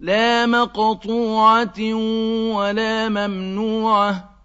لَّا مَقْطُوعَةٍ وَلَا مَمْنُوعَةٍ